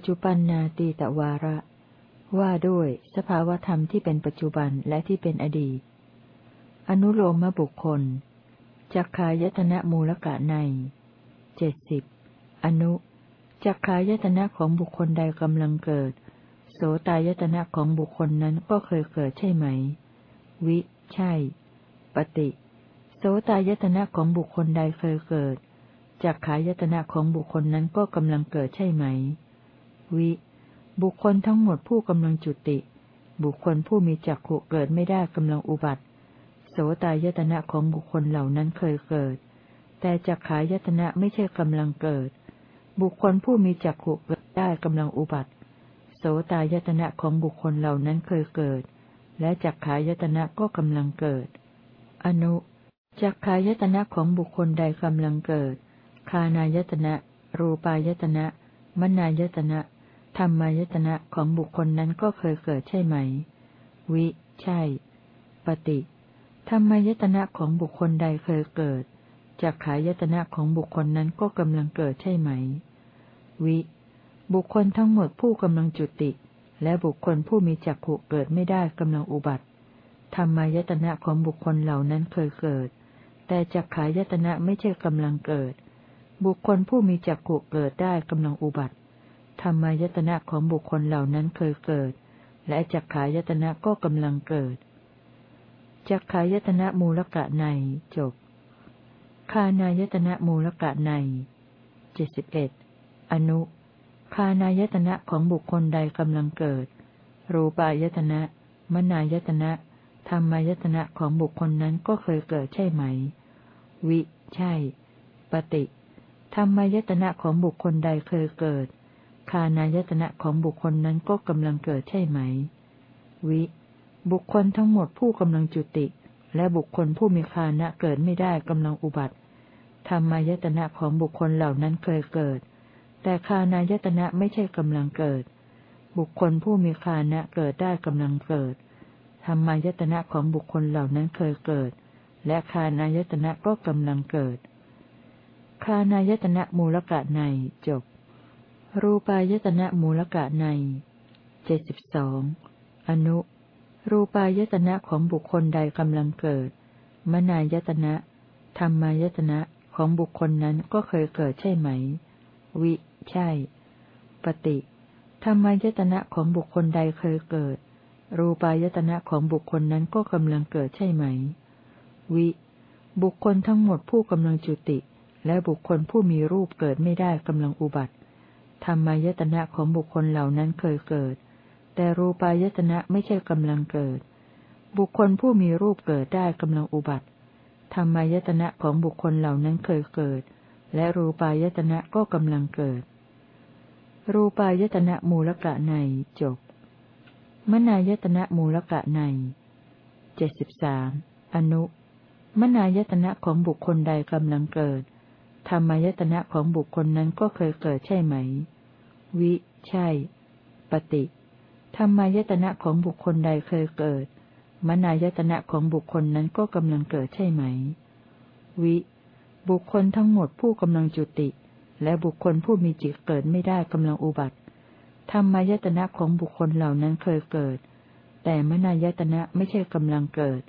ปัจจุปันนาตีตวาระ ว่าด้วยสภาวธรรมที่เป็นปัจจุบันและที่เป็นอดีต อนุโลมบุคคลจักขายตนะมูลกะในเจ็ดสิบอนุจักขายตนะของบุคคลใดกำลังเกิด โสตายตนะของบุคคลนั้นก็เคยเกิดใช่ไหม วิ ใช่ ปฏิ โสตายตนะของบุคคลใดเคยเกิดจักขายตนะของบุคคลนั้นก็กำลังเกิดใช่ไหม วิ บุคคลทั้งหมดผู้กำลังจุติ บุคคลผู้มีจักขุเกิดไม่ได้กำลังอุบัติ โสตายตนะของบุคคลเหล่านั้นเคยเกิด แต่จักขายตนะไม่ใช่กำลังเกิด บุคคลผู้มีจักขุเกิดได้กำลังอุบัติ โสตายตนะของบุคคลเหล่านั้นเคยเกิด และจักขายตนะก็กำลังเกิด อนุจักขายตนะของบุคคลใดกำลังเกิด คานายตนะ รูปายตนะ มนายตนะ ธรรมายตนะของบุคคลนั้นก็เคยเกิดใช่ไหม วิ ใช่ ปฏิธรรมายตนะของบุคคลใดเคยเกิดจากขายตนะของบุคคลนั้นก็กำลังเกิดใช่ไหม วิ บุคคลทั้งหมดผู้กำลังจุติ และบุคคลผู้มีจักขุเกิดไม่ได้กำลังอุบัติธรรมายตนะของบุคคลเหล่านั้นเคยเกิด แต่จักขายตนะไม่ใช่กำลังเกิด บุคคลผู้มีจักขุเกิดได้กำลังอุบัติ ธรรมายตนะของบุคคลเหล่านั้นเคยเกิด และจักขายตนะก็กำลังเกิด จักขายตนะมูลกะในจบ คานายตนะมูลกะในเจ็ดสิบเอ็ดอนุ คานายตนะของบุคคลใดกำลังเกิด รูปายตนะ มนายตนะ ธรรมายตนะของบุคคลนั้นก็เคยเกิดใช่ไหม วิ ใช่ ปฏิธรรมายตนะของบุคคลใดเคยเกิด คานายตนะของบุคคลนั้นก็กำลังเกิดใช่ไหม วิ บุคคลทั้งหมดผู้กำลังจุติ และบุคคลผู้มีคานะเกิดไม่ได้กำลังอุบัติธรรมายตนะของบุคคลเหล่านั้นเคยเกิด แต่คานายตนะไม่ใช่กำลังเกิด บุคคลผู้มีคานะเกิดได้กำลังเกิดธรรมายตนะของบุคคลเหล่านั้นเคยเกิด และคานายตนะก็กำลังเกิด คานายตนะมูลกะในจบ รูปายตนะมูลกะในเจ็ดสิบสองอนุ รูปายตนะของบุคคลใดกำลังเกิด มนายตนะ ธรรมายตนะของบุคคลนั้นก็เคยเกิดใช่ไหม วิ ใช่ ปฏิธรรมายตนะของบุคคลใดเคยเกิด รูปายตนะของบุคคลนั้นก็กำลังเกิดใช่ไหม วิ บุคคลทั้งหมดผู้กำลังจุติ และบุคคลผู้มีรูปเกิดไม่ได้กำลังอุบัติ ธรรมายตนะของบุคคลเหล่านั้นเคยเกิด แต่รูปายตนะไม่ใช่กำลังเกิด บุคคลผู้มีรูปเกิดได้กำลังอุบัติธรรมายตนะของบุคคลเหล่านั้นเคยเกิด และรูปายตนะก็กำลังเกิด รูปายตนะมูลกะในจบ มนายตนะมูลกะในเจ็ดสิบสามอนุ มนายตนะของบุคคลใดกำลังเกิด ธรรมายตนะของบุคคลนั้นก็เคยเกิดใช่ไหม วิ ใช่ ปฏิธรรมายตนะของบุคคลใดเคยเกิด มนายตนะของบุคคลนั้นก็กำลังเกิดใช่ไหม วิ บุคคลทั้งหมดผู้กำลังจุติ และบุคคลผู้มีจิตเกิดไม่ได้กำลังอุบัติธรรมายตนะของบุคคลเหล่านั้นเคยเกิด แต่มนายตนะไม่ใช่กำลังเกิด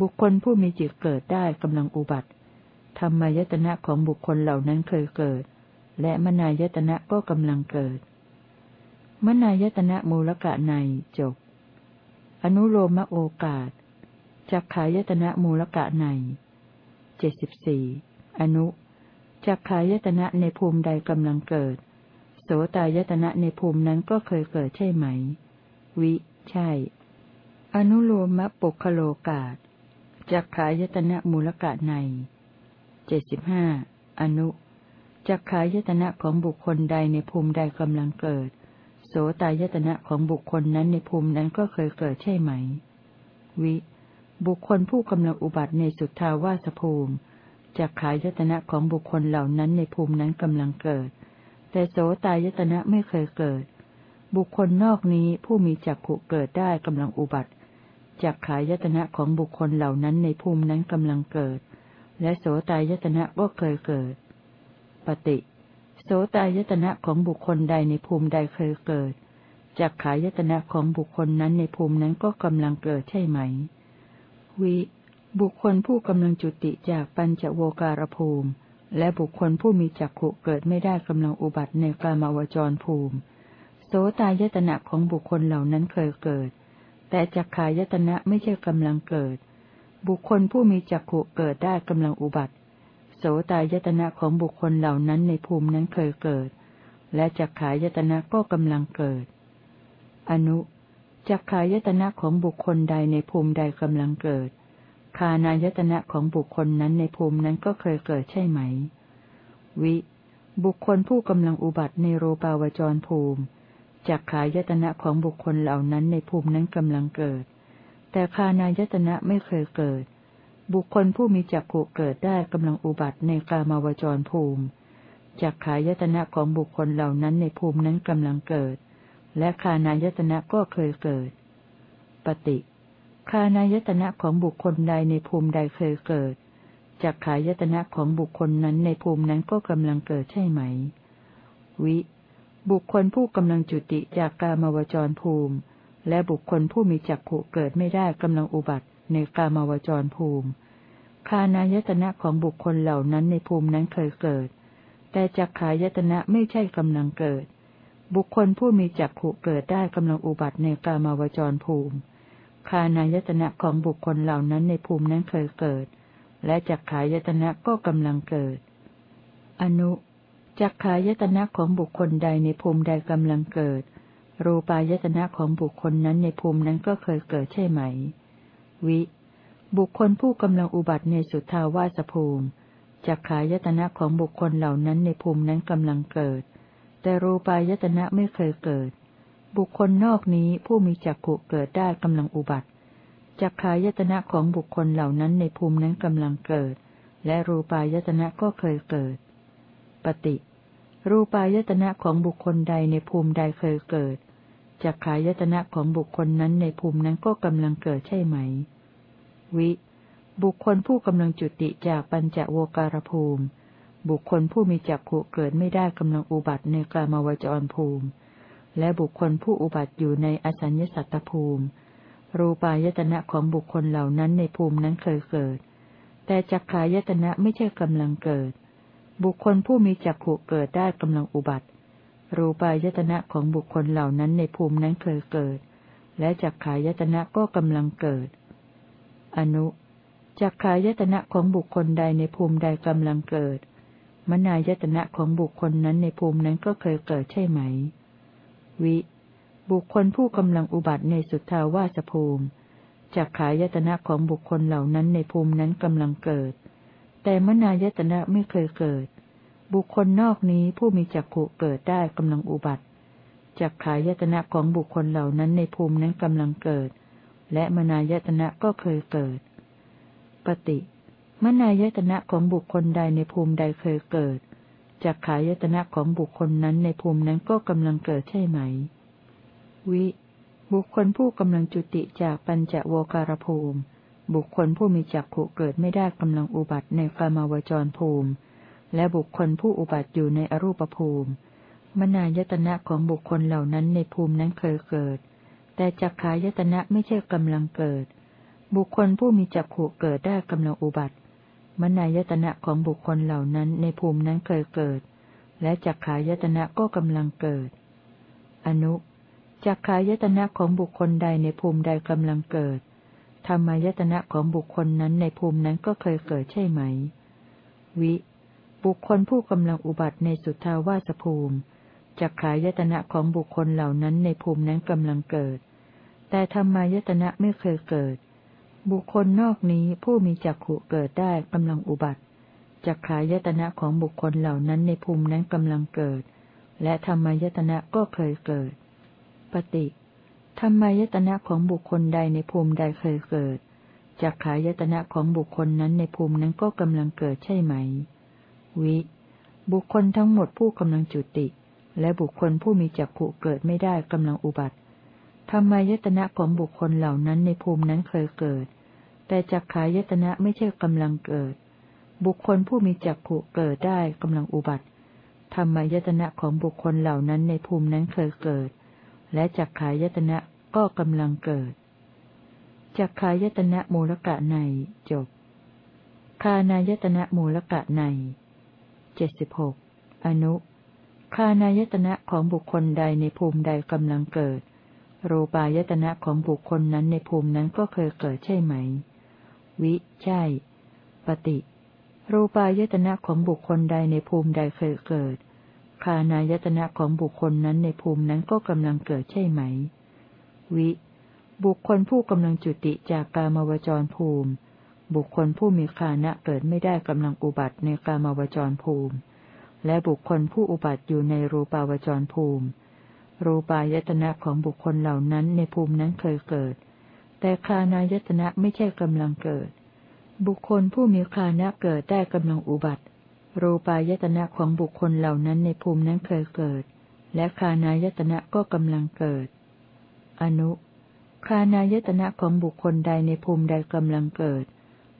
บุคคลผู้มีจิตเกิดได้กำลังอุบัติ ธรรมายตนะของบุคคลเหล่านั้นเคยเกิด และมนายตนะก็กำลังเกิด มนายตนะมูลกะในจบ อนุโลมโอกาสจักขายตนะมูลกะในเจ็ดสิบสี่อนุจักขายตนะในภูมิใดกำลังเกิด โสตายตนะในภูมินั้นก็เคยเกิดใช่ไหม วิ ใช่ อนุโลมปุคโลกาสจักขายตนะมูลกะใน เจ็ดสิบห้าอนุจักขายตนะของบุคคลใดในภูมิใดกำลังเกิด โสตายตนะของบุคคลนั้นในภูมินั้นก็เคยเกิดใช่ไหม วิ บุคคลผู้กำลังอุบัติในสุทธาวาสภูมิจักขายตนะของบุคคลเหล่านั้นในภูมินั้นกำลังเกิด แต่โสตายตนะไม่เคยเกิด บุคคลนอกนี้ผู้มีจักขุเกิดได้กำลังอุบัติจักขายตนะของบุคคลเหล่านั้นในภูมินั้นกำลังเกิด และโสตายตนะก็เคยเกิด ปฏิ โสตายตนะของบุคคลใดในภูมิใดเคยเกิด จักขายตนะของบุคคลนั้นในภูมินั้นก็กำลังเกิดใช่ไหม วิ บุคคลผู้กำลังจุติจากปัญจโวการภูมิ และบุคคลผู้มีจักขุเกิดไม่ได้กำลังอุบัติในกามาวจรภูมิ โสตายตนะของบุคคลเหล่านั้นเคยเกิด แต่จักขายตนะไม่ใช่กำลังเกิด บุคคลผู้มีจักขุเกิดได้กำลังอุบัติ โสตายตนะของบุคคลเหล่านั้นในภูมินั้นเคยเกิด และจักขายตนะก็กำลังเกิด อนุจักขายตนะของบุคคลใดในภูมิใดกำลังเกิด คานายตนะของบุคคลนั้นในภูมินั้นก็เคยเกิดใช่ไหม วิ บุคคลผู้กำลังอุบัติในโรปาวจรภูมิจักขายตนะของบุคคลเหล่านั้นในภูมินั้นกำลังเกิด แต่คานายตนะไม่เคยเกิด บุคคลผู้มีจักขุเกิดได้กำลังอุบัติในกามาวจรภูมิจักขายตนะของบุคคลเหล่านั้นในภูมินั้นกำลังเกิด และคานายตนะก็เคยเกิด ปฏิคานายตนะของบุคคลใดในภูมิใดเคยเกิดจากขายตนะของบุคคลนั้นในภูมินั้นก็กำลังเกิดใช่ไหม วิ บุคคลผู้กำลังจุติจากกามาวจรภูมิ และบุคคลผู้มีจักขุเกิดไม่ได้กำลังอุบัติในกามาวจรภูมิ คานายตนะของบุคคลเหล่านั้นในภูมินั้นเคยเกิด แต่จักขายตนะไม่ใช่กำลังเกิด บุคคลผู้มีจักขุเกิดได้กำลังอุบัติในกามาวจรภูมิ คานายตนะของบุคคลเหล่านั้นในภูมินั้นเคยเกิด และจักขายตนะก็กำลังเกิด อนุจักขายตนะของบุคคลใดในภูมิใดกำลังเกิด รูปายตนะของบุคคลนั้นในภูมินั้นก็เคยเกิดใช่ไหม วิ บุคคลผู้กำลังอุบัติในสุทธาวาสภูมิจักขายตนะของบุคคลเหล่านั้นในภูมินั้นกำลังเกิด แต่รูปายตนะไม่เคยเกิด บุคคลนอกนี้ผู้มีจักขุเกิดได้กำลังอุบัติจักขายตนะของบุคคลเหล่านั้นในภูมินั้นกำลังเกิด และรูปายตนะก็เคยเกิด ปฏิ รูปายตนะของบุคคลใดในภูมิใดเคยเกิด จักขายตนะของบุคคลนั้นในภูมินั้นก็กำลังเกิดใช่ไหม วิ บุคคลผู้กำลังจุติจากปัญจโวการภูมิ บุคคลผู้มีจักขุเกิดไม่ได้กำลังอุบัติในกามวจรภูมิ และบุคคลผู้อุบัติอยู่ในอสัญญสัตตภูมิ รูปายตนะของบุคคลเหล่านั้นในภูมินั้นเคยเกิด แต่จักขายตนะไม่ใช่กำลังเกิด บุคคลผู้มีจักขุเกิดได้กำลังอุบัติ รูปายตนะของบุคคลเหล่านั้นในภูมินั้นเคยเกิด และจักขายตนะก็กำลังเกิด อนุจักขายตนะของบุคคลใดในภูมิใดกำลังเกิด มนายตนะของบุคคลนั้นในภูมินั้นก็เคยเกิดใช่ไหม วิ บุคคลผู้กำลังอุบัติในสุทธาวาสภูมิจากขายตนะของบุคคลเหล่านั้นในภูมินั้นกำลังเกิด แต่มนายตนะไม่เคยเกิด บุคคลนอกนี้ผู้มีจักขุเกิดได้กำลังอุบัติจากขายตนะของบุคคลเหล่านั้นในภูมินั้นกำลังเกิด และมนายตนะก็เคยเกิด ปฏิ มนายตนะของบุคคลใดในภูมิใดเคยเกิดจากขายตนะของบุคคลนั้นในภูมินั้นก็กำลังเกิดใช่ไหม วิ บุคคลผู้กำลังจุติจากปัญจโวการภูมิ บุคคลผู้มีจักขุเกิดไม่ได้กำลังอุบัติในกามาวจรภูมิ และบุคคลผู้อุบัติอยู่ในอรูปภูมิ มนายตนะของบุคคลเหล่านั้นในภูมินั้นเคยเกิด แต่จักขายตนะไม่ใช่กำลังเกิด บุคคลผู้มีจักขุเกิดได้กำลังอุบัติ มนายตนะของบุคคลเหล่านั้นในภูมินั้นเคยเกิด และจักขายตนะก็กำลังเกิด อนุจักขายตนะของบุคคลใดในภูมิใดกำลังเกิด ธรรมายตนะของบุคคลนั้นในภูมินั้นก็เคยเกิดใช่ไหม วิ บุคคลผู้กำลังอุบัติในสุทธาวาสภูมิจักขายตนะของบุคคลเหล่านั้นในภูมินั้นกำลังเกิด แต่ธรรมายตนะไม่เคยเกิด บุคคลนอกนี้ผู้มีจักขุเกิดได้กำลังอุบัติจักขายตนะของบุคคลเหล่านั้นในภูมินั้นกำลังเกิด และธรรมายตนะก็เคยเกิด ปฏิธรรมายตนะของบุคคลใดในภูมิใดเคยเกิดจักขายตนะของบุคคลนั้นในภูมินั้นก็กำลังเกิดใช่ไหม วิ บุคคลทั้งหมดผู้กำลังจุติ และบุคคลผู้มีจักขุเกิดไม่ได้กำลังอุบัติธรรมายตนะของบุคคลเหล่านั้นในภูมินั้นเคยเกิด แต่จักขายตนะไม่ใช่กำลังเกิด บุคคลผู้มีจักขุเกิดได้กำลังอุบัติธรรมายตนะของบุคคลเหล่านั้นในภูมินั้นเคยเกิด และจักขายตนะก็กำลังเกิด จักขายตนะมูลกะในจบ คานายตนะมูลกะใน เจ็ดสิบหกอนุคานายตนะของบุคคลใดในภูมิใดกำลังเกิด รูปายตนะของบุคคลนั้นในภูมินั้นก็เคยเกิดใช่ไหม วิ ใช่ ปฏิ รูปายตนะของบุคคลใดในภูมิใดเคยเกิด คานายตนะของบุคคลนั้นในภูมินั้นก็กำลังเกิดใช่ไหม วิ บุคคลผู้กำลังจุติจากกามวจรภูมิ บุคคลผู้มีคานะเกิดไม่ได้กำลังอุบัติในกามวจรภูมิ และบุคคลผู้อุบัติอยู่ในรูปาวจรภูมิ รูปายตนะของบุคคลเหล่านั้นในภูมินั้นเคยเกิด แต่คานายตนะไม่ใช่กำลังเกิด บุคคลผู้มีคานะเกิดได้กำลังอุบัติ รูปายตนะของบุคคลเหล่านั้นในภูมินั้นเคยเกิด และคานายตนะก็กำลังเกิด อนุคานายตนะของบุคคลใดในภูมิใดกำลังเกิด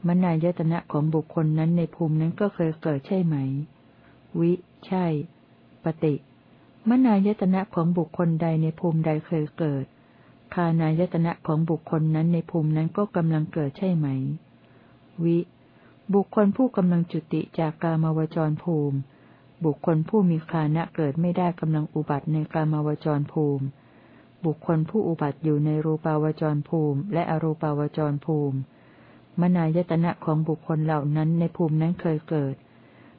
มนายตนะของบุคคลนั้นในภูมินั้นก็เคยเกิดใช่ไหม วิ ใช่ ปฏิ มนายตนะของบุคคลใดในภูมิใดเคยเกิด คานายตนะของบุคคลนั้นในภูมินั้นก็กำลังเกิดใช่ไหม วิ บุคคลผู้กำลังจุติจากกามวจรภูมิ บุคคลผู้มีคานะเกิดไม่ได้กำลังอุบัติในกามวจรภูมิ บุคคลผู้อุบัติอยู่ในรูปาวจรภูมิ และอรูปาวจรภูมิ มนายตนะของบุคคลเหล่านั้นในภูมินั้นเคยเกิด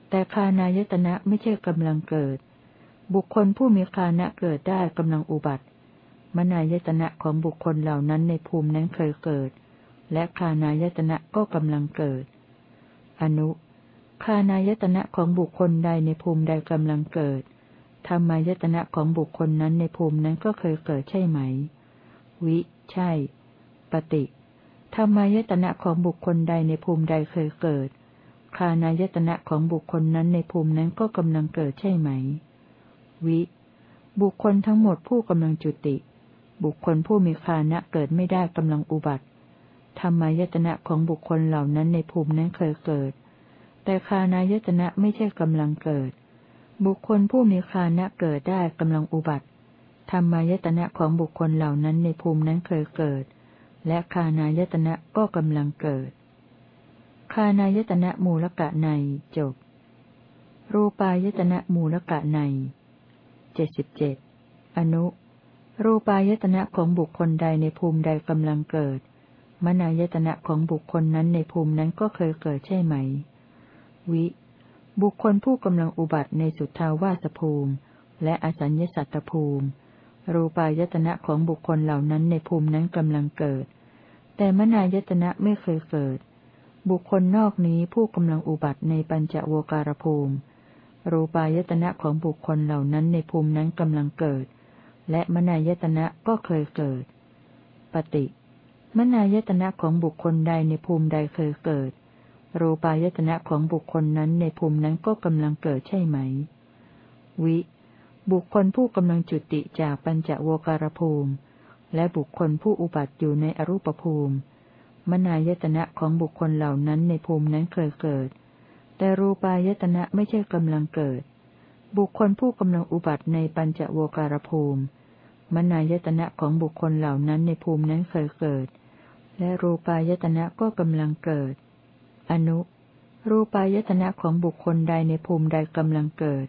แต่คานายตนะไม่ใช่กำลังเกิด บุคคลผู้มีคานะเกิดได้กำลังอุบัติ มนายตนะของบุคคลเหล่านั้นในภูมินั้นเคยเกิด และคานายตนะก็กำลังเกิด อนุคานายตนะของบุคคลใดในภูมิใดกำลังเกิด ธรรมายตนะของบุคคลนั้นในภูมินั้นก็เคยเกิดใช่ไหม วิ ใช่ ปฏิ ธรรมายตนะของบุคคลใดในภูมิใดเคยเกิด คานายตนะของบุคคลนั้นในภูมินั้นก็กำลังเกิดใช่ไหม วิ บุคคลทั้งหมดผู้กำลังจุติ บุคคลผู้มีคานะเกิดไม่ได้กำลังอุบัติ ธรรมายตนะของบุคคลเหล่านั้นในภูมินั้นเคยเกิด แต่คานายตนะไม่ใช่กำลังเกิด บุคคลผู้มีคานะเกิดได้กำลังอุบัติ ธรรมายตนะของบุคคลเหล่านั้นในภูมินั้นเคยเกิด และคานายตนะก็กำลังเกิด คานายตนะมูลกะในจบ รูปายตนะมูลกะในเจ็ดสิบเจ็ดอนุ รูปายตนะของบุคคลใดในภูมิใดกำลังเกิด มนายตนะของบุคคลนั้นในภูมินั้นก็เคยเกิดใช่ไหม วิ บุคคลผู้กำลังอุบัติในสุทธาวาสภูมิ และอสัญญสัตตภูมิ รูปายตนะของบุคคลเหล่านั้นในภูมินั้นกำลังเกิด แต่มนายตนะไม่เคยเกิด บุคคลนอกนี้ผู้กำลังอุบัติในปัญจโวการภูมิ รูปายตนะของบุคคลเหล่านั้นในภูมินั้นกำลังเกิด และมนายตนะก็เคยเกิด ปฏิมนายตนะของบุคคลใดในภูมิใดเคยเกิด รูปายตนะของบุคคลนั้นในภูมินั้นก็กำลังเกิดใช่ไหม วิ บุคคลผู้กำลังจุติจากปัญจโวการภูมิ และบุคคลผู้อุบัติอยู่ในอรูปภูมิ มนายตนะของบุคคลเหล่านั้นในภูมินั้นเคยเกิด แต่รูปายตนะไม่ใช่กำลังเกิด บุคคลผู้กำลังอุบัติในปัญจโวการภูมิ มนายตนะของบุคคลเหล่านั้นในภูมินั้นเคยเกิด และรูปายตนะก็กำลังเกิด อนุ รูปายตนะของบุคคลใดในภูมิใดกำลังเกิด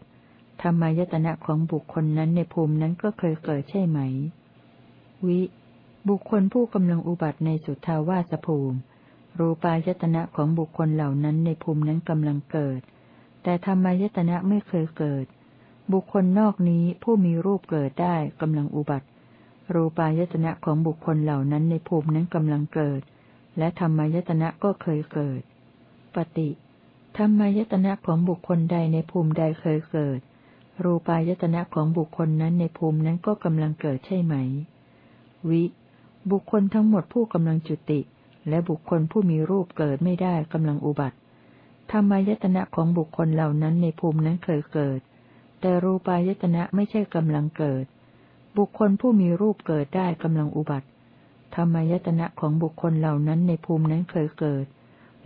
ธรรมายตนะของบุคคลนั้นในภูมินั้นก็เคยเกิดใช่ไหม วิ บุคคลผู้กำลังอุบัติในสุทธาวาสภูมิ รูปายตนะของบุคคลเหล่านั้นในภูมินั้นกำลังเกิด แต่ธรรมายตนะไม่เคยเกิด บุคคลนอกนี้ผู้มีรูปเกิดได้กำลังอุบัติ รูปายตนะของบุคคลเหล่านั้นในภูมินั้นกำลังเกิด และธรรมายตนะก็เคยเกิด ปฏิธรรมายตนะของบุคคลใดในภูมิใดเคยเกิด รูปายตนะของบุคคลนั้นในภูมินั้นก็กำลังเกิดใช่ไหม วิ บุคคลทั้งหมดผู้กำลังจุติ และบุคคลผู้มีรูปเกิดไม่ได้กำลังอุบัติธรรมายตนะของบุคคลเหล่านั้นในภูมินั้นเคยเกิด แต่รูปายตนะไม่ใช่กำลังเกิด บุคคลผู้มีรูปเกิดได้กำลังอุบัติธรรมายตนะของบุคคลเหล่านั้นในภูมินั้นเคยเกิด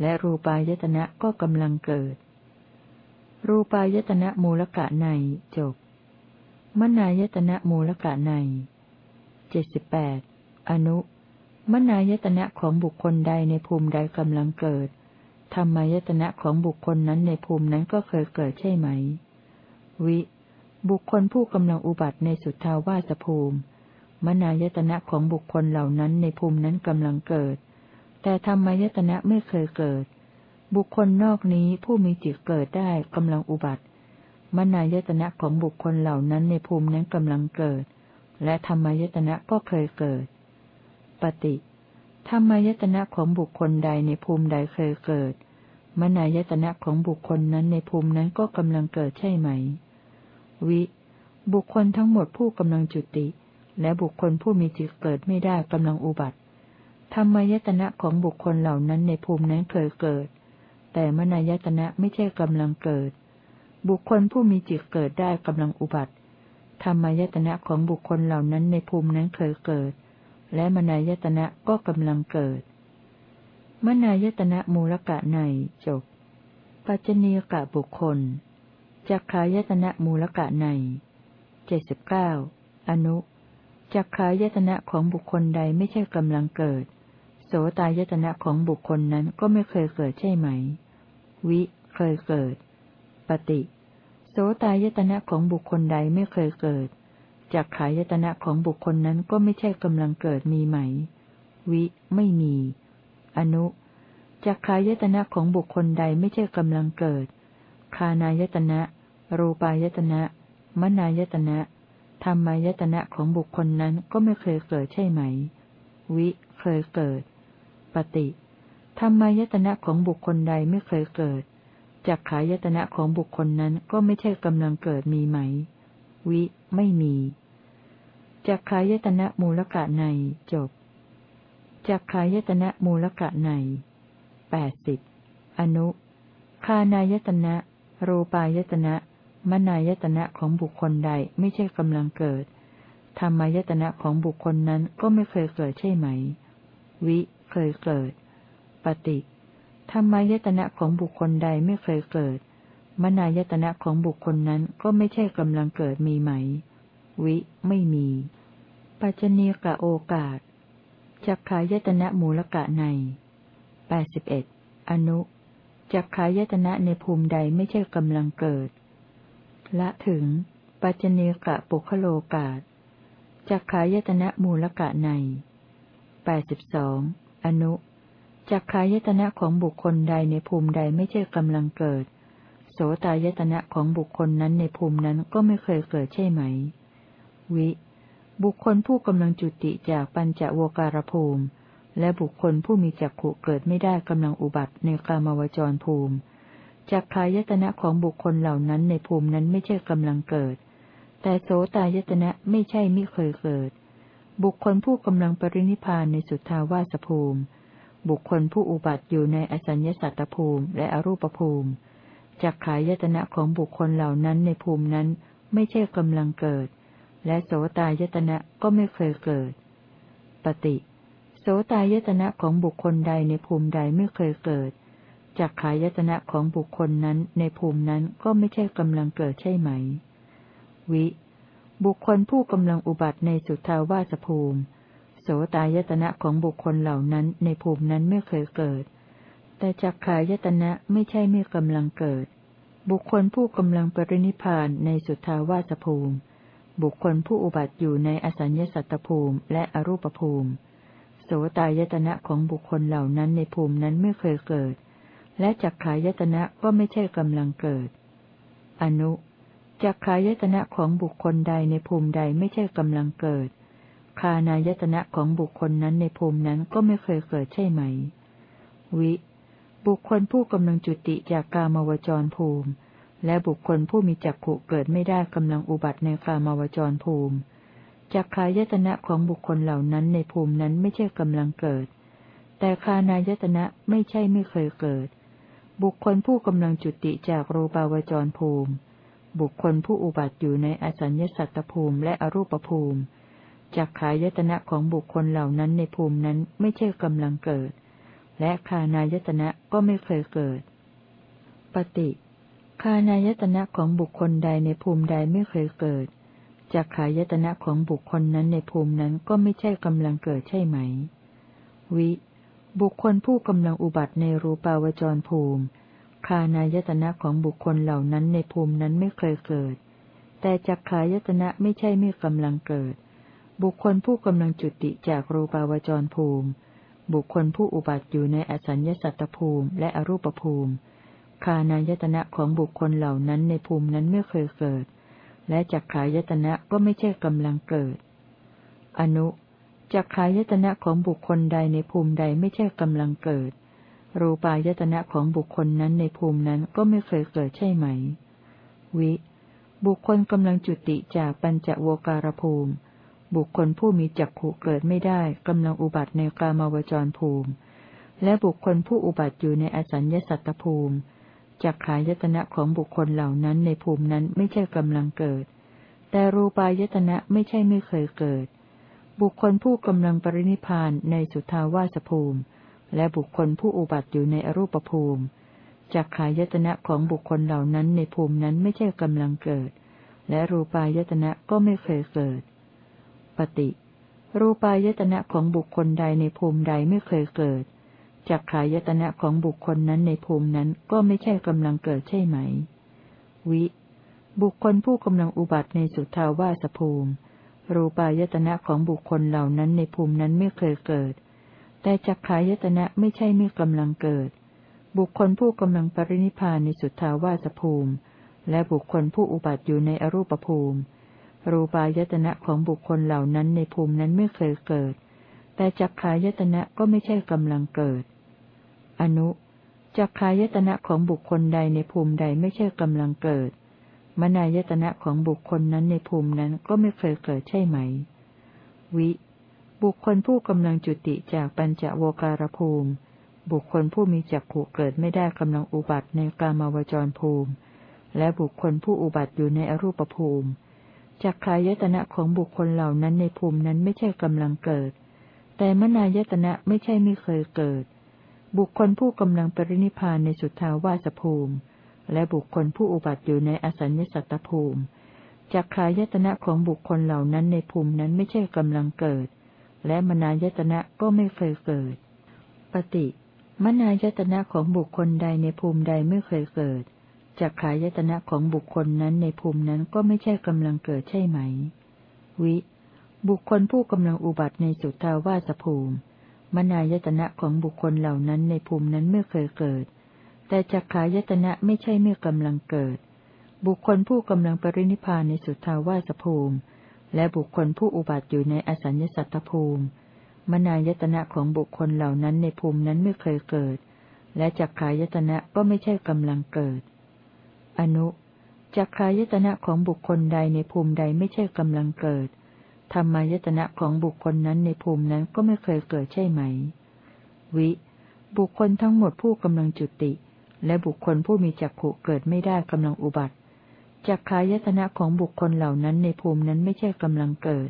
และรูปายตนะก็กำลังเกิด รูปายตนะมูลกะในจบ มนายตนะมูลกะในเจ็ดสิบแปดอนุ มนายตนะของบุคคลใดในภูมิใดกำลังเกิด ธรรมายตนะของบุคคลนั้นในภูมินั้นก็เคยเกิดใช่ไหม วิ บุคคลผู้กำลังอุบัติในสุทธาวาสภูมิ มนายตนะของบุคคลเหล่านั้นในภูมินั้นกำลังเกิด แต่ธรรมายตนะไม่เคยเกิด บุคคลนอกนี้ผู้มีจิตเกิดได้กำลังอุบัติ มนายตนะของบุคคลเหล่านั้นในภูมินั้นกำลังเกิด และธรรมายตนะก็เคยเกิด ปฏิธรรมายตนะของบุคคลใดในภูมิใดเคยเกิด มนายตนะของบุคคลนั้นในภูมินั้นก็กำลังเกิดใช่ไหม วิ บุคคลทั้งหมดผู้กำลังจุติ และบุคคลผู้มีจิตเกิดไม่ได้กำลังอุบัติธรรมายตนะของบุคคลเหล่านั้นในภูมินั้นเคยเกิด แต่มนายตนะไม่ใช่กำลังเกิด บุคคลผู้มีจิตเกิดได้กำลังอุบัติ ธรรมายตนะของบุคคลเหล่านั้นในภูมินั้นเคยเกิด และมนายตนะก็กำลังเกิด มนายตนะมูลกะในจบ ปัจจเนียกะบุคคลจักขายตนะมูลกะในเจ็ดสิบเก้าอนุจักขายตนะของบุคคลใดไม่ใช่กำลังเกิด โสตายตนะของบุคคลนั้นก็ไม่เคยเกิดใช่ไหม วิเคยเกิด ปฏิโสตายตนะของบุคคลใดไม่เคยเกิดจักขายตนะของบุคคลนั้นก็ไม่ใช่กำลังเกิดมีไหม วิไม่มี อนุจักขายตนะของบุคคลใดไม่ใช่กำลังเกิด คานายตนะ รูปายตนะมนายตนะธรรมายตนะของบุคคลนั้นก็ไม่เคยเกิดใช่ไหม วิเคยเกิด ปฏิ ธรรมายตนะของบุคคลใดไม่เคยเกิด จักขายตนะของบุคคลนั้นก็ไม่ใช่กำลังเกิดมีไหม วิ ไม่มี จักขายตนะมูลกะในจบ จักขายตนะมูลกะในแปดสิบอนุ คานายตนะ รูปายตนะ มนายตนะของบุคคลใดไม่ใช่กำลังเกิด ธรรมายตนะของบุคคลนั้นก็ไม่เคยเกิดใช่ไหม วิ เคยเกิด ปฏิธรรมายตนะของบุคคลใดไม่เคยเกิด มนายตนะของบุคคลนั้นก็ไม่ใช่กำลังเกิดมีไหม วิ ไม่มี ปัจจเนกะโอกาสจักขายตนะมูลกะในแปดสิบเอ็ดอนุจักขายตนะในภูมิใดไม่ใช่กำลังเกิด ละถึง ปัจจเนกะปุคโลกาสจักขายตนะมูลกะในแปดสิบสองอนุ จักขายตนะของบุคคลใดในภูมิใดไม่ใช่กำลังเกิด โสตายตนะของบุคคลนั้นในภูมินั้นก็ไม่เคยเกิดใช่ไหม วิ บุคคลผู้กำลังจุติจากปัญจโวการภูมิ และบุคคลผู้มีจักขุเกิดไม่ได้กำลังอุบัติในกามวจรภูมิจักขายตนะของบุคคลเหล่านั้นในภูมินั้นไม่ใช่กำลังเกิด แต่โสตายตนะไม่ใช่ไม่เคยเกิด บุคคลผู้กำลังปรินิพานในสุทธาวาสภูมิ บุคคลผู้อุบัติอยู่ในอสัญญสัตตภูมิและอรูปภูมิจักขายตนะของบุคคลเหล่านั้นในภูมินั้นไม่ใช่กำลังเกิด และโสตายตนะก็ไม่เคยเกิด ปฏิ โสตายตนะของบุคคลใดในภูมิใดไม่เคยเกิดจักขายตนะของบุคคลนั้นในภูมินั้นก็ไม่ใช่กำลังเกิดใช่ไหม วิ บุคคลผู้กำลังอุบัติในสุทธาวาสภูมิ โสตายตนะของบุคคลเหล่านั้นในภูมินั้นไม่เคยเกิด แต่จักขายตนะไม่ใช่ไม่กำลังเกิด บุคคลผู้กำลังปรินิพานในสุทธาวาสภูมิ บุคคลผู้อุบัติอยู่ในอสัญญสัตตภูมิและอรูปภูมิ โสตายตนะของบุคคลเหล่านั้นในภูมินั้นไม่เคยเกิด และจักขายตนะก็ไม่ใช่กำลังเกิด อนุจักขายตนะของบุคคลใดในภูมิใดไม่ใช่กำลังเกิด คานายตนะของบุคคลนั้นในภูมินั้นก็ไม่เคยเกิดใช่ไหม วิ บุคคลผู้กำลังจุติจากกามวจรภูมิ และบุคคลผู้มีจักขุเกิดไม่ได้กำลังอุบัติในกามวจรภูมิจักขายตนะของบุคคลเหล่านั้นในภูมินั้นไม่ใช่กำลังเกิด แต่คานายตนะไม่ใช่ไม่เคยเกิด บุคคลผู้กำลังจุติจากโรบาวจรภูมิ บุคคลผู้อุบัติอยู่ในอสัญญสัตตภูมิและอรูปภูมิ จักขายตนะของบุคคลเหล่านั้นในภูมินั้นไม่ใช่กำลังเกิด และคานายตนะก็ไม่เคยเกิด ปฏิคานายตนะของบุคคลใดในภูมิใดไม่เคยเกิดจักขายตนะของบุคคลนั้นในภูมินั้นก็ไม่ใช่กำลังเกิดใช่ไหม วิ บุคคลผู้กำลังอุบัติในรูปาวจรภูมิ คานายตนะของบุคคลเหล่านั้นในภูมินั้นไม่เคยเกิด แต่จักขายตนะไม่ใช่ไม่กำลังเกิด บุคคลผู้กำลังจุติจากรูปาวจรภูมิ บุคคลผู้อุบัติอยู่ในอสัญญสัตตภูมิและอรูปภูมิ คานายตนะของบุคคลเหล่านั้นในภูมินั้นไม่เคยเกิด และจักขายตนะก็ไม่ใช่กำลังเกิด อนุจักขายตนะของบุคคลใดในภูมิใดไม่ใช่กำลังเกิด รูปายตนะของบุคคลนั้นในภูมินั้นก็ไม่เคยเกิดใช่ไหม วิ บุคคลกำลังจุติจากปัญจโวการภูมิ บุคคลผู้มีจักขุเกิดไม่ได้กำลังอุบัติในกามาวจรภูมิ และบุคคลผู้อุบัติอยู่ในอสัญญสัตตภูมิจักขายตนะของบุคคลเหล่านั้นในภูมินั้นไม่ใช่กำลังเกิด แต่รูปายตนะไม่ใช่ไม่เคยเกิด บุคคลผู้กำลังปรินิพานในสุทาวาสภูมิ และบุคคลผู้อุบัติอยู่ในอรูปภูมิจักขายตนะของบุคคลเหล่านั้นในภูมินั้นไม่ใช่กำลังเกิด และรูปายตนะก็ไม่เคยเกิด ปฏิรูปายตนะของบุคคลใดในภูมิใดไม่เคยเกิดจักขายตนะของบุคคลนั้นในภูมินั้นก็ไม่ใช่กำลังเกิดใช่ไหม วิ บุคคลผู้กำลังอุบัติในสุทาวาสภูมิ รูปายตนะของบุคคลเหล่านั้นในภูมินั้นไม่เคยเกิด แต่จักขายตนะไม่ใช่ไม่กำลังเกิด บุคคลผู้กำลังปรินิพานในสุทาวาสภูมิ และบุคคลผู้อุบัติอยู่ในอรูปภูมิ รูปายตนะของบุคคลเหล่านั้นในภูมินั้นไม่เคยเกิด แต่จักขายตนะก็ไม่ใช่กำลังเกิด อนุจักขายตนะของบุคคลใดในภูมิใดไม่ใช่กำลังเกิด มนายตนะของบุคคลนั้นในภูมินั้นก็ไม่เคยเกิดใช่ไหม วิ บุคคลผู้กำลังจุติจากปัญจโวการภูมิ บุคคลผู้มีจักขู่เกิดไม่ได้กำลังอุบัติในกามาวจรภูมิ และบุคคลผู้อุบัติอยู่ในอรูปภูมิ จักขายตนะของบุคคลเหล่านั้นในภูมินั้นไม่ใช่กำลังเกิด แต่มนายตนะไม่ใช่ไม่เคยเกิด บุคคลผู้กำลังปรินิพานในสุทธาวาสภูมิ และบุคคลผู้อุบัติอยู่ในอสัญญสัตตภูมิจักขายตนะของบุคคลเหล่านั้นในภูมินั้นไม่ใช่กำลังเกิด และมนายตนะก็ไม่เคยเกิด ปฏิ มนายตนะของบุคคลใดในภูมิใดไม่เคยเกิด จักขายตนะของบุคคลนั้นในภูมินั้นก็ไม่ใช่กำลังเกิดใช่ไหม วิ บุคคลผู้กำลังอุบัติในสุทธาวาสภูมิ มนายตนะของบุคคลเหล่านั้นในภูมินั้นไม่เคยเกิด แต่จักขายตนะไม่ใช่ไม่กำลังเกิด บุคคลผู้กำลังปรินิพานในสุทธาวาสภูมิ และบุคคลผู้อุบัติอยู่ในอสัญญสัตตภูมิ มนายตนะของบุคคลเหล่านั้นในภูมินั้นไม่เคยเกิด และจักขายตนะก็ไม่ใช่กำลังเกิด อนุจักขายตนะของบุคคลใดในภูมิใดไม่ใช่กำลังเกิด ธรรมายตนะของบุคคลนั้นในภูมินั้นก็ไม่เคยเกิดใช่ไหม วิ บุคคลทั้งหมดผู้กำลังจุติ และบุคคลผู้มีจักขุเกิดไม่ได้กำลังอุบัติ จักขายตนะของบุคคลเหล่านั้นในภูมินั้นไม่ใช่กำลังเกิด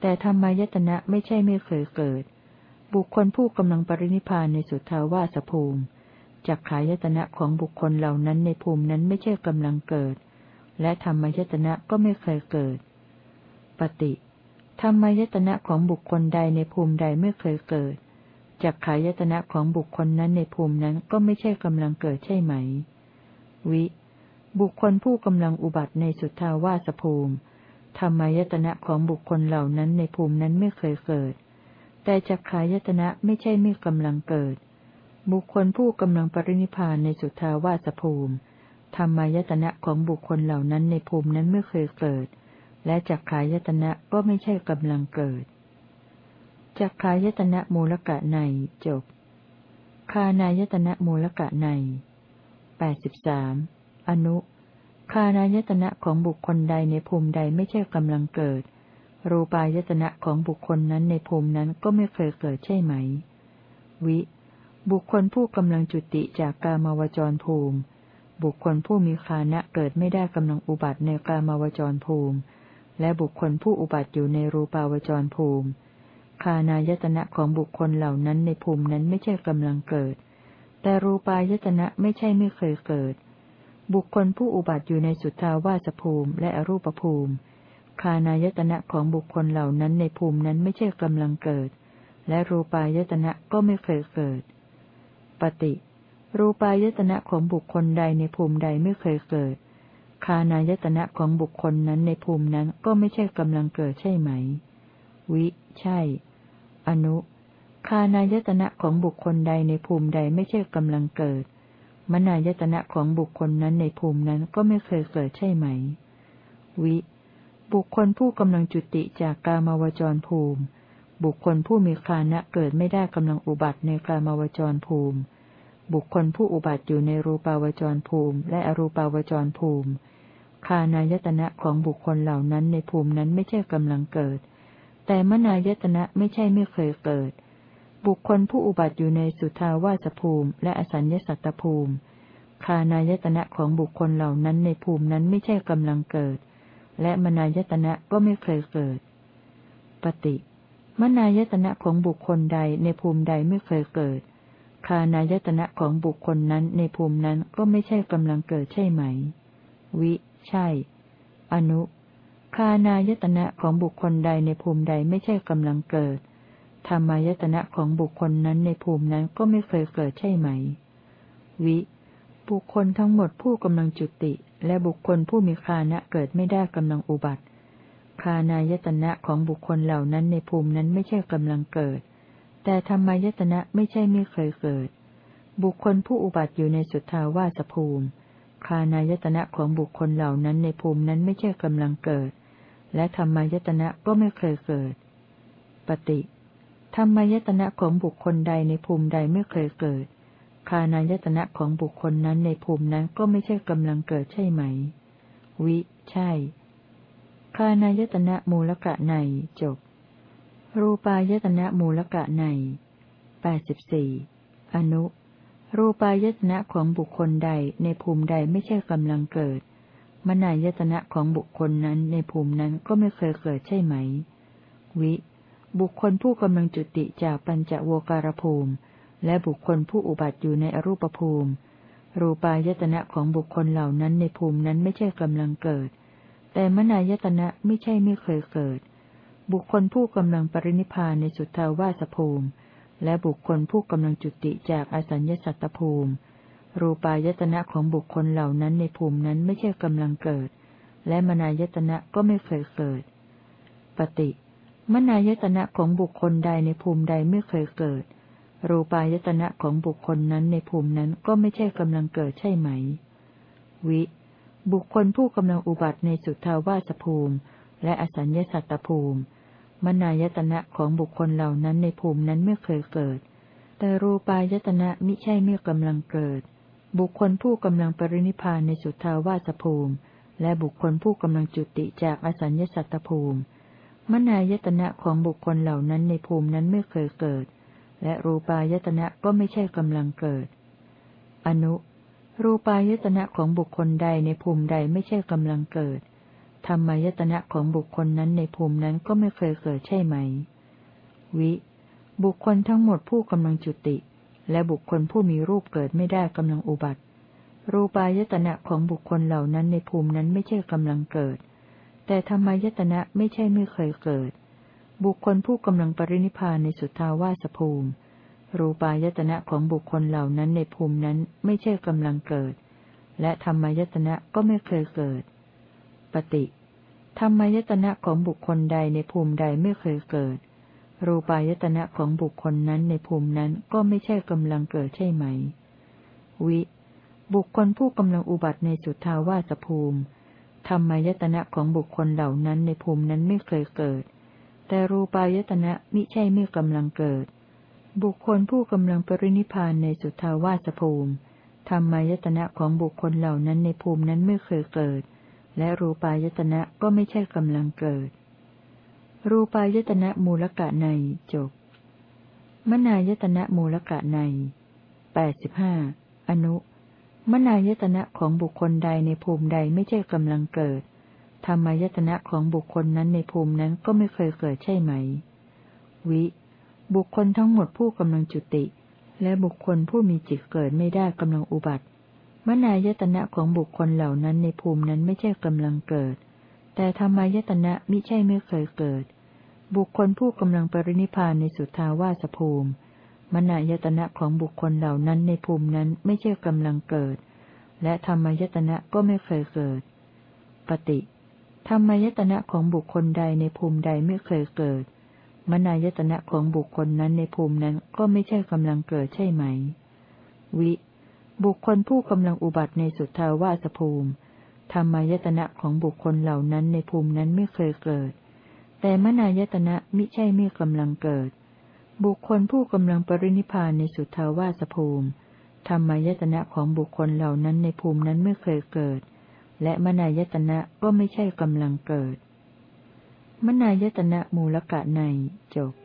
แต่ธรรมายตนะไม่ใช่ไม่เคยเกิด บุคคลผู้กำลังปรินิพานในสุทธาวาสภูมิ จักขายตนะของบุคคลเหล่านั้นในภูมินั้นไม่ใช่กำลังเกิด และธรรมายตนะก็ไม่เคยเกิด ปฏิธรรมายตนะของบุคคลใดในภูมิใดไม่เคยเกิด จักขายตนะของบุคคลนั้นในภูมินั้นก็ไม่ใช่กำลังเกิดใช่ไหม วิ บุคคลผู้กำลังอุบัติในสุทธาวาสภูมิ ธรรมายตนะของบุคคลเหล่านั้นในภูมินั้นไม่เคยเกิด แต่จักขายตนะไม่ใช่ไม่กำลังเกิด บุคคลผู้กำลังปรินิพานในสุทาวาสภูมิ ธรรมายตนะของบุคคลเหล่านั้นในภูมินั้นไม่เคยเกิด และจักขายตนะก็ไม่ใช่กำลังเกิด จักขายตนะมูลกะในจบ คานายตนะมูลกะในแปดสิบสามอนุคานายตนะของบุคคลใดในภูมิใดไม่ใช่กำลังเกิด รูปายตนะของบุคคลนั้นในภูมินั้นก็ไม่เคยเกิดใช่ไหม วิ บุคคลผู้กำลังจุติจากกามาวจรภูมิ บุคคลผู้มีคานะเกิดไม่ได้กำลังอุบัติในกามาวจรภูมิ และบุคคลผู้อุบัติอยู่ในรูปาวจรภูมิ คานายตนะของบุคคลเหล่านั้นในภูมินั้นไม่ใช่กำลังเกิด แต่รูปายตนะไม่ใช่ไม่เคยเกิด บุคคลผู้อุบัติอยู่ในสุทธาวาสภูมิและอรูปภูมิ คานายตนะของบุคคลเหล่านั้นในภูมินั้นไม่ใช่กำลังเกิด และรูปายตนะก็ไม่เคยเกิด ปฏิรูปายตนะของบุคคลใดในภูมิใดไม่เคยเกิด คานายตนะของบุคคลนั้นในภูมินั้นก็ไม่ใช่กำลังเกิดใช่ไหม วิ ใช่ อนุ คานายตนะของบุคคลใดในภูมิใดไม่ใช่กำลังเกิด มนายตนะของบุคคลนั้นในภูมินั้นก็ไม่เคยเกิดใช่ไหม วิ บุคคลผู้กำลังจุติจากกามาวจรภูมิบุคคลผู้มีคานะเกิดไม่ได้กำลังอุบัติในกามาวจรภูมิ บุคคลผู้อุบัติอยู่ในรูปาวจรภูมิ และอรูปาวจรภูมิ คานายตนะของบุคคลเหล่านั้นในภูมินั้นไม่ใช่กำลังเกิด แต่มนายตนะไม่ใช่ไม่เคยเกิด บุคคลผู้อุบัติอยู่ในสุทาวาสภูมิ และอสัญญสัตตภูมิ คานายตนะของบุคคลเหล่านั้นในภูมินั้นไม่ใช่กำลังเกิด และมนายตนะก็ไม่เคยเกิด ปฏิ มนายตนะของบุคคลใดในภูมิใดไม่เคยเกิด คานายตนะของบุคคลนั้นในภูมินั้นก็ไม่ใช่กำลังเกิดใช่ไหม วิ ใช่ อนุ คานายตนะของบุคคลใดในภูมิใดไม่ใช่กำลังเกิด ธรรมายตนะของบุคคลนั้นในภูมินั้นก็ไม่เคยเกิดใช่ไหม วิ บุคคลทั้งหมดผู้กำลังจุติ และบุคคลผู้มีคานะเกิดไม่ได้กำลังอุบัติ คานายตนะของบุคคลเหล่านั้นในภูมินั้นไม่ใช่กำลังเกิด แต่ธรรมายตนะไม่ใช่ไม่เคยเกิด บุคคลผู้อุบัติอยู่ในสุทธาวาสภูมิ คานายตนะของบุคคลเหล่านั้นในภูมินั้นไม่ใช่กำลังเกิด และธรรมายตนะก็ไม่เคยเกิด ปฏิธรรมยตนะของบุคคลใดในภูมิใดไม่เคยเกิด คานายตนะของบุคคลนั้นในภูมินั้นก็ไม่ใช่กำลังเกิดใช่ไหม วิ ใช่ คานายตนะมูลกะในจบ รูปายตนะมูลกะในแปดสิบสี่อนุ รูปายตนะของบุคคลใดในภูมิใดไม่ใช่กำลังเกิด มนายตนะของบุคคลนั้นในภูมินั้นก็ไม่เคยเกิดใช่ไหม วิ บุคคลผู้กำลังจุติจากปัญจโวการภูมิ และบุคคลผู้อุบัติอยู่ในอรูปภูมิ รูปายตนะของบุคคลเหล่านั้นในภูมินั้นไม่ใช่กำลังเกิด แต่มนายตนะไม่ใช่ไม่เคยเกิด บุคคลผู้กำลังปรินิพานในสุทธาวาสภูมิ และบุคคลผู้กำลังจุติจากอสัญญสัตตภูมิ รูปายตนะของบุคคลเหล่านั้นในภูมินั้นไม่ใช่กำลังเกิด และมนายตนะก็ไม่เคยเกิด ปฏิ มนายตนะของบุคคลใดในภูมิใดไม่เคยเกิด รูปายตนะของบุคคลนั้นในภูมินั้นก็ไม่ใช่กำลังเกิดใช่ไหม วิ บุคคลผู้กำลังอุบัติในสุทธาวาสภูมิ และอสัญญาสัตตภูมิ มนายตนะของบุคคลเหล่านั้นในภูมินั้นไม่เคยเกิด แต่รูปายตนะมิใช่ไม่กำลังเกิด บุคคลผู้กำลังปรินิพานในสุทธาวาสภูมิ และบุคคลผู้กำลังจุติจากอสัญญสัตตภูมิ มนายตนะของบุคคลเหล่านั้นในภูมินั้นไม่เคยเกิด และรูปายตนะก็ไม่ใช่กำลังเกิด อนุ รูปายตนะของบุคคลใดในภูมิใดไม่ใช่กำลังเกิด ธรรมายตนะของบุคคลนั้นในภูมินั้นก็ไม่เคยเกิดใช่ไหม วิ บุคคลทั้งหมดผู้กำลังจุติ และบุคคลผู้มีรูปเกิดไม่ได้กำลังอุบัติ รูปายตนะของบุคคลเหล่านั้นในภูมินั้นไม่ใช่กำลังเกิด แต่ธรรมายตนะไม่ใช่ไม่เคยเกิด บุคคลผู้กำลังปรินิพานในสุทธาวาสภูมิ รูปายตนะของบุคคลเหล่านั้นในภูมินั้นไม่ใช่กำลังเกิด และธรรมายตนะก็ไม่เคยเกิด ปฏิธรรมายตนะของบุคคลใดในภูมิใดไม่เคยเกิด รูปายตนะของบุคคลนั้นในภูมินั้นก็ไม่ใช่กำลังเกิดใช่ไหม วิ บุคคลผู้กำลังอุบัติในสุทธาวาสภูมิธรรมายตนะของบุคคลเหล่านั้นในภูมินั้นไม่เคยเกิด แต่รูปายตนะมิใช่ไม่กำลังเกิด บุคคลผู้กำลังปรินิพานในสุทธาวาสภูมิธรรมายตนะของบุคคลเหล่านั้นในภูมินั้นไม่เคยเกิด และรูปายตนะก็ไม่ใช่กำลังเกิด รูปายตนะมูลกะในจบ มนายตนะมูลกะในแปดสิบห้าอนุ มนายตนะของบุคคลใดในภูมิใดไม่ใช่กำลังเกิด ธรรมายตนะของบุคคลนั้นในภูมินั้นก็ไม่เคยเกิดใช่ไหม วิ บุคคลทั้งหมดผู้กำลังจุติ และบุคคลผู้มีจิตเกิดไม่ได้กำลังอุบัติ มนายตนะของบุคคลเหล่านั้นในภูมินั้นไม่ใช่กำลังเกิด แต่ธรรมายตนะมิใช่ไม่เคยเกิด บุคคลผู้กำลังปรินิพานในสุทธาวาสภูมิ มนายตนะของบุคคลเหล่านั้นในภูมินั้นไม่ใช่กำลังเกิด และธรรมายตนะก็ไม่เคยเกิด ปฏิธรรมายตนะของบุคคลใดในภูมิใดไม่เคยเกิด มนายตนะของบุคคลนั้นในภูมินั้นก็ไม่ใช่กำลังเกิดใช่ไหม วิ บุคคลผู้กำลังอุบัติในสุทธาวาสภูมิ ธรรมายตนะของบุคคลเหล่านั้นในภูมินั้นไม่เคยเกิด แต่มนายตนะมิใช่ไม่กำลังเกิด บุคคลผู้กำลังปรินิพานในสุทธาวาสภูมิ ธรรมายตนะของบุคคลเหล่านั้นในภูมินั้นไม่เคยเกิด และมนายตนะก็ไม่ใช่กำลังเกิด มนายตนะมูลกะในจบ